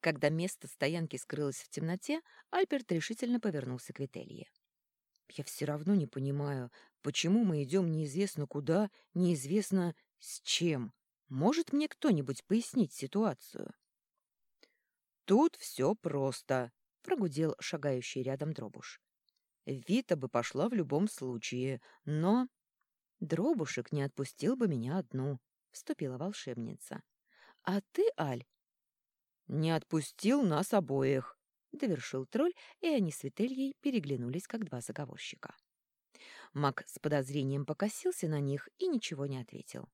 Когда место стоянки скрылось в темноте, Альберт решительно повернулся к Вителье. «Я все равно не понимаю, почему мы идем неизвестно куда, неизвестно с чем. Может мне кто-нибудь пояснить ситуацию?» «Тут все просто», — прогудел шагающий рядом Дробуш. «Вита бы пошла в любом случае, но...» «Дробушек не отпустил бы меня одну», — вступила волшебница. «А ты, Аль, «Не отпустил нас обоих», — довершил тролль, и они с Вительей переглянулись, как два заговорщика. Маг с подозрением покосился на них и ничего не ответил.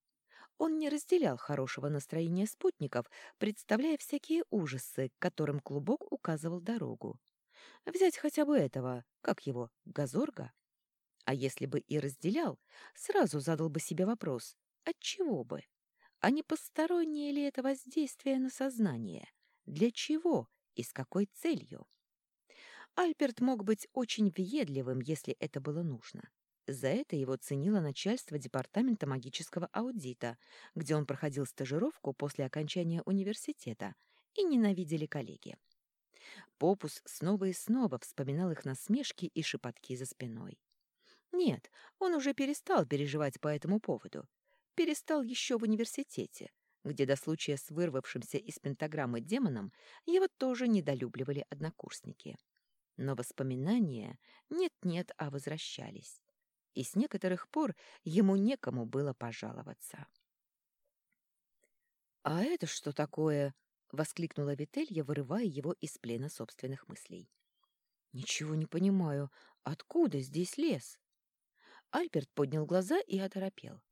Он не разделял хорошего настроения спутников, представляя всякие ужасы, которым клубок указывал дорогу. Взять хотя бы этого, как его, Газорга? А если бы и разделял, сразу задал бы себе вопрос, отчего бы? А не постороннее ли это воздействие на сознание? Для чего и с какой целью? Альберт мог быть очень въедливым, если это было нужно. За это его ценило начальство Департамента магического аудита, где он проходил стажировку после окончания университета, и ненавидели коллеги. Попус снова и снова вспоминал их насмешки и шепотки за спиной. Нет, он уже перестал переживать по этому поводу. Перестал еще в университете, где до случая с вырвавшимся из пентаграммы демоном его тоже недолюбливали однокурсники. Но воспоминания нет-нет, а возвращались. И с некоторых пор ему некому было пожаловаться. «А это что такое?» — воскликнула Вителья, вырывая его из плена собственных мыслей. «Ничего не понимаю. Откуда здесь лес?» Альберт поднял глаза и оторопел.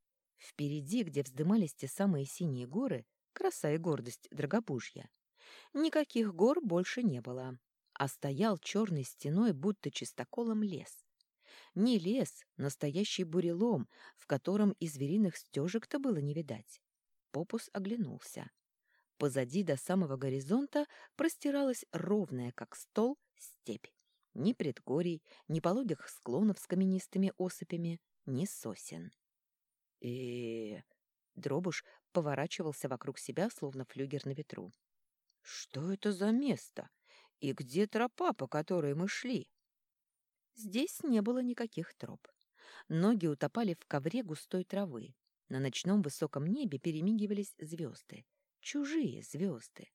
Впереди, где вздымались те самые синие горы, краса и гордость Драгобужья, никаких гор больше не было, а стоял черной стеной, будто чистоколом лес. Не лес, настоящий бурелом, в котором и звериных стежек-то было не видать. Попус оглянулся. Позади до самого горизонта простиралась ровная, как стол, степь. Ни предгорий, ни пологих склонов с каменистыми осыпями, ни сосен и Дробуш поворачивался вокруг себя, словно флюгер на ветру. «Что это за место? И где тропа, по которой мы шли?» Здесь не было никаких троп. Ноги утопали в ковре густой травы. На ночном высоком небе перемигивались звезды. Чужие звезды.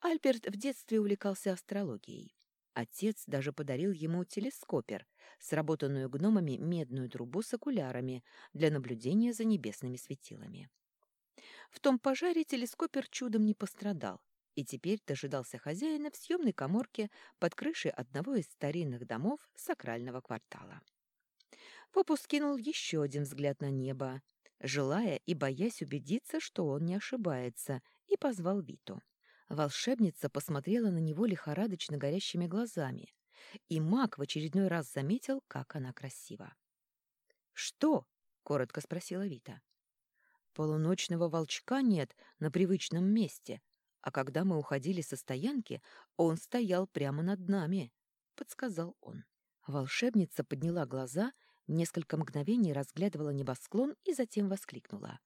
Альберт в детстве увлекался астрологией. Отец даже подарил ему телескопер, сработанную гномами медную трубу с окулярами для наблюдения за небесными светилами. В том пожаре телескопер чудом не пострадал и теперь дожидался хозяина в съемной коморке под крышей одного из старинных домов сакрального квартала. Попус кинул еще один взгляд на небо, желая и боясь убедиться, что он не ошибается, и позвал Виту. Волшебница посмотрела на него лихорадочно горящими глазами, и маг в очередной раз заметил, как она красива. «Что?» — коротко спросила Вита. «Полуночного волчка нет на привычном месте, а когда мы уходили со стоянки, он стоял прямо над нами», — подсказал он. Волшебница подняла глаза, несколько мгновений разглядывала небосклон и затем воскликнула.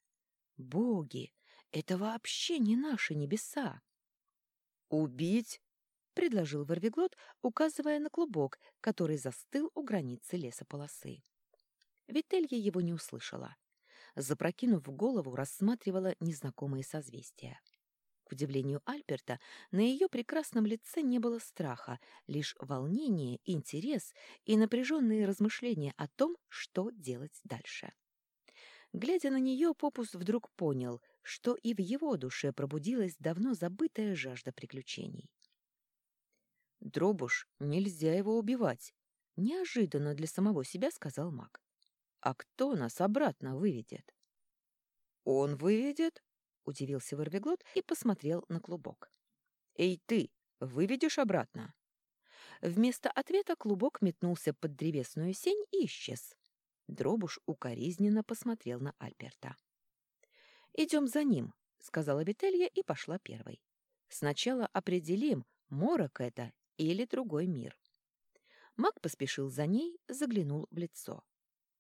«Боги! Это вообще не наши небеса!» «Убить?» — предложил Ворвиглот, указывая на клубок, который застыл у границы лесополосы. Вителья его не услышала. Запрокинув голову, рассматривала незнакомые созвездия. К удивлению Альберта, на ее прекрасном лице не было страха, лишь волнение, интерес и напряженные размышления о том, что делать дальше. Глядя на нее, Попус вдруг понял, что и в его душе пробудилась давно забытая жажда приключений. «Дробуш, нельзя его убивать», — неожиданно для самого себя сказал маг. «А кто нас обратно выведет?» «Он выведет?» — удивился Ворвиглот и посмотрел на клубок. «Эй, ты, выведешь обратно?» Вместо ответа клубок метнулся под древесную сень и исчез. Дробуш укоризненно посмотрел на Альберта. «Идем за ним», — сказала Вителья и пошла первой. «Сначала определим, морок это или другой мир». Маг поспешил за ней, заглянул в лицо.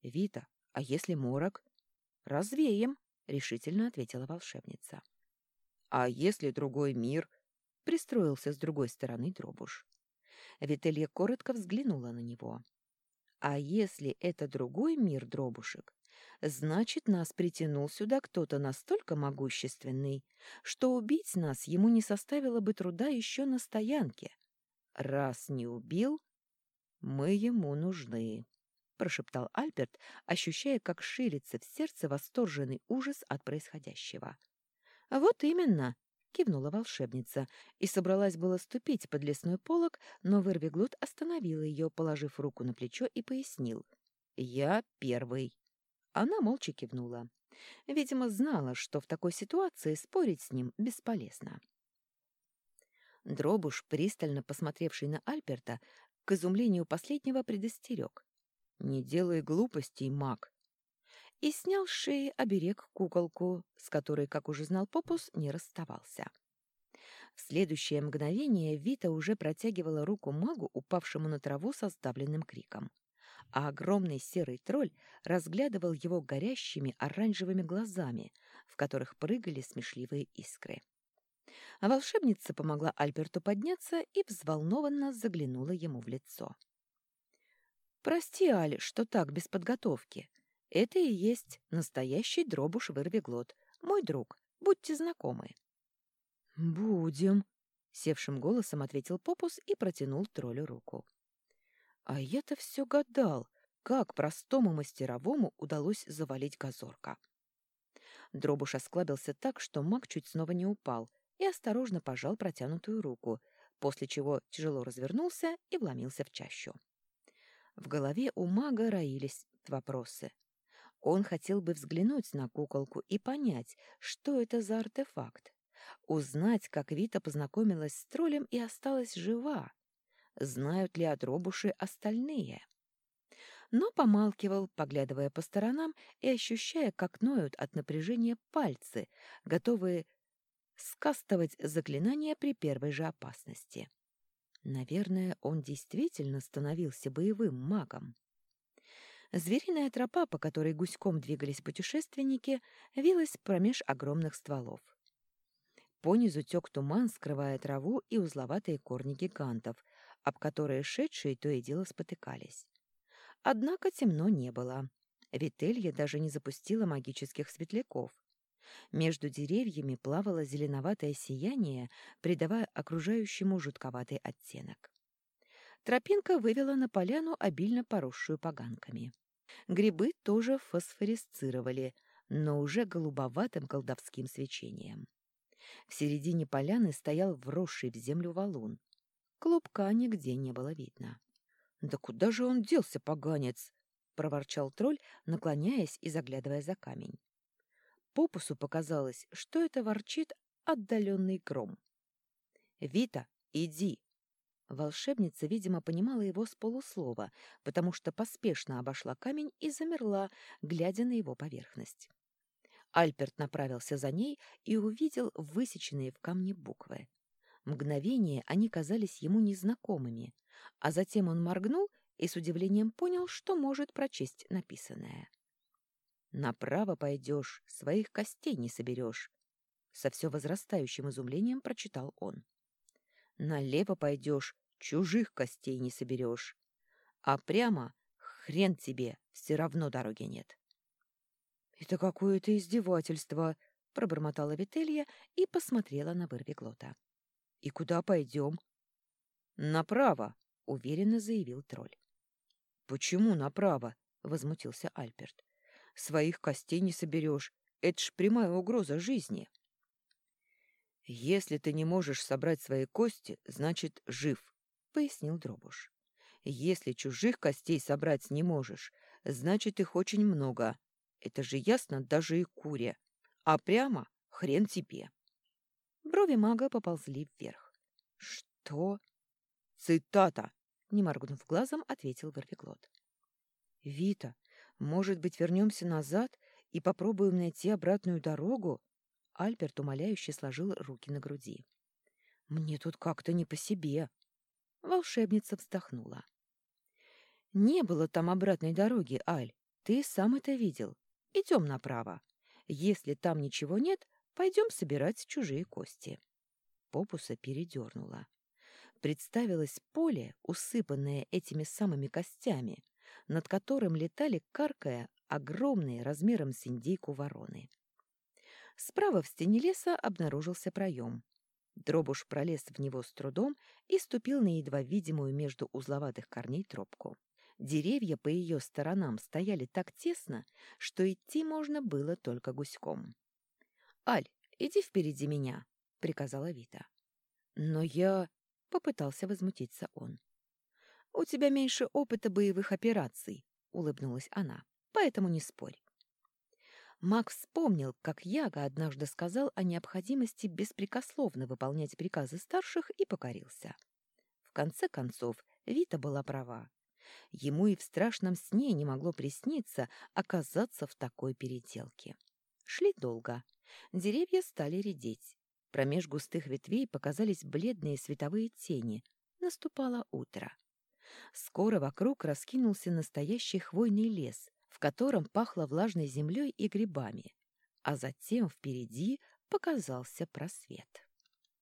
«Вита, а если морок?» «Развеем», — решительно ответила волшебница. «А если другой мир?» пристроился с другой стороны дробуш. Вителья коротко взглянула на него. «А если это другой мир дробушек, значит, нас притянул сюда кто-то настолько могущественный, что убить нас ему не составило бы труда еще на стоянке. Раз не убил, мы ему нужны». — прошептал Альберт, ощущая, как ширится в сердце восторженный ужас от происходящего. «Вот именно!» — кивнула волшебница и собралась было ступить под лесной полог, но Вырвиглот остановил ее, положив руку на плечо и пояснил. «Я первый». Она молча кивнула. Видимо, знала, что в такой ситуации спорить с ним бесполезно. Дробуш, пристально посмотревший на Альберта, к изумлению последнего предостерег. «Не делай глупостей, маг!» И снял с шеи оберег куколку, с которой, как уже знал Попус, не расставался. В следующее мгновение Вита уже протягивала руку магу, упавшему на траву со сдавленным криком. А огромный серый тролль разглядывал его горящими оранжевыми глазами, в которых прыгали смешливые искры. А волшебница помогла Альберту подняться и взволнованно заглянула ему в лицо. Прости, Али, что так, без подготовки. Это и есть настоящий дробуш вырвиглот. Мой друг. Будьте знакомы. Будем, севшим голосом ответил Попус и протянул троллю руку. А я-то все гадал, как простому мастеровому удалось завалить газорка. Дробуш осклабился так, что маг чуть снова не упал и осторожно пожал протянутую руку, после чего тяжело развернулся и вломился в чащу. В голове у мага роились вопросы. Он хотел бы взглянуть на куколку и понять, что это за артефакт. Узнать, как Вита познакомилась с троллем и осталась жива. Знают ли о дробуше остальные? Но помалкивал, поглядывая по сторонам и ощущая, как ноют от напряжения пальцы, готовые скастовать заклинания при первой же опасности. Наверное, он действительно становился боевым магом. Звериная тропа, по которой гуськом двигались путешественники, вилась промеж огромных стволов. Понизу тек туман, скрывая траву и узловатые корни гигантов, об которые шедшие то и дело спотыкались. Однако темно не было. Вителья даже не запустила магических светляков. Между деревьями плавало зеленоватое сияние, придавая окружающему жутковатый оттенок. Тропинка вывела на поляну, обильно поросшую поганками. Грибы тоже фосфорисцировали, но уже голубоватым колдовским свечением. В середине поляны стоял вросший в землю валун. Клубка нигде не было видно. «Да куда же он делся, поганец?» — проворчал тролль, наклоняясь и заглядывая за камень. Попусу показалось, что это ворчит отдаленный гром. «Вита, иди!» Волшебница, видимо, понимала его с полуслова, потому что поспешно обошла камень и замерла, глядя на его поверхность. Альперт направился за ней и увидел высеченные в камне буквы. Мгновение они казались ему незнакомыми, а затем он моргнул и с удивлением понял, что может прочесть написанное. Направо пойдешь, своих костей не соберешь. Со все возрастающим изумлением прочитал он. Налево пойдешь, чужих костей не соберешь. А прямо хрен тебе, все равно дороги нет. — Это какое-то издевательство, — пробормотала Вителья и посмотрела на Вырвиглота. — И куда пойдем? — Направо, — уверенно заявил тролль. — Почему направо? — возмутился Альберт. Своих костей не соберешь. Это ж прямая угроза жизни. «Если ты не можешь собрать свои кости, значит, жив», — пояснил Дробуш. «Если чужих костей собрать не можешь, значит, их очень много. Это же ясно даже и куре. А прямо хрен тебе». Брови мага поползли вверх. «Что?» «Цитата!» — не моргнув глазом, ответил Ворвиглот. «Вита, может быть, вернемся назад и попробуем найти обратную дорогу? Альберт умоляюще сложил руки на груди. Мне тут как-то не по себе. Волшебница вздохнула. Не было там обратной дороги, Аль. Ты сам это видел. Идем направо. Если там ничего нет, пойдем собирать чужие кости. Попуса передернула. Представилось поле, усыпанное этими самыми костями, над которым летали, каркая, огромные размером с индейку вороны. Справа в стене леса обнаружился проем. Дробуш пролез в него с трудом и ступил на едва видимую между узловатых корней тропку. Деревья по ее сторонам стояли так тесно, что идти можно было только гуськом. «Аль, иди впереди меня», — приказала Вита. «Но я...» — попытался возмутиться он. «У тебя меньше опыта боевых операций», — улыбнулась она, — «поэтому не спорь». Мак вспомнил, как Яга однажды сказал о необходимости беспрекословно выполнять приказы старших и покорился. В конце концов, Вита была права. Ему и в страшном сне не могло присниться оказаться в такой переделке. Шли долго. Деревья стали редеть. Промеж густых ветвей показались бледные световые тени. Наступало утро. Скоро вокруг раскинулся настоящий хвойный лес, в котором пахло влажной землей и грибами, а затем впереди показался просвет.